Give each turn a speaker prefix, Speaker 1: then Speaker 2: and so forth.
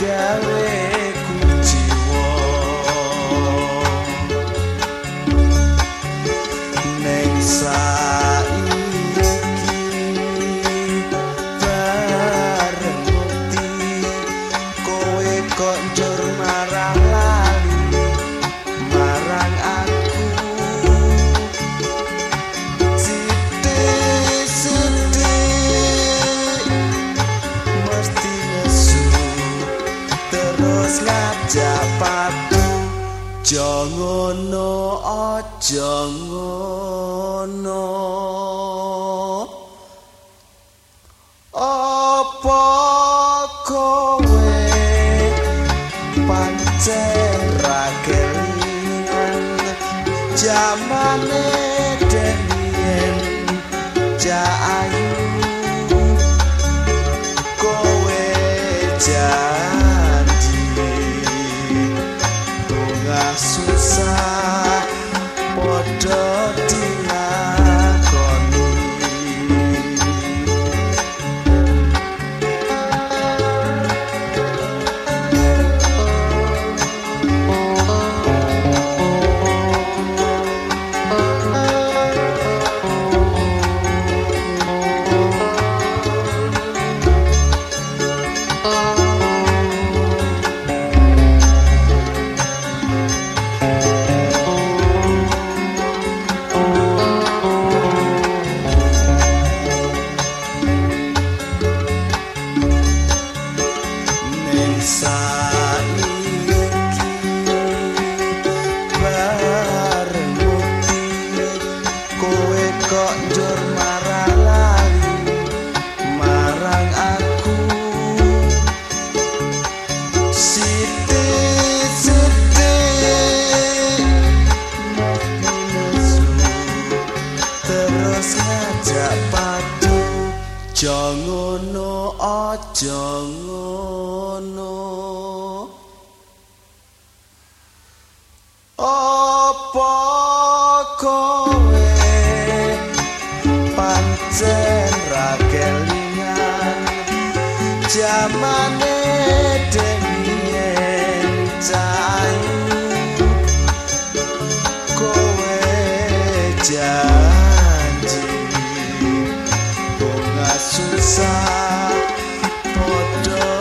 Speaker 1: down aja ngono apa kowe pancen ra kelingan jamane denien jaayu? Kowe janji jangono aja ngono. Apa kowe pancen ra kelingan? Jamane susah. Padha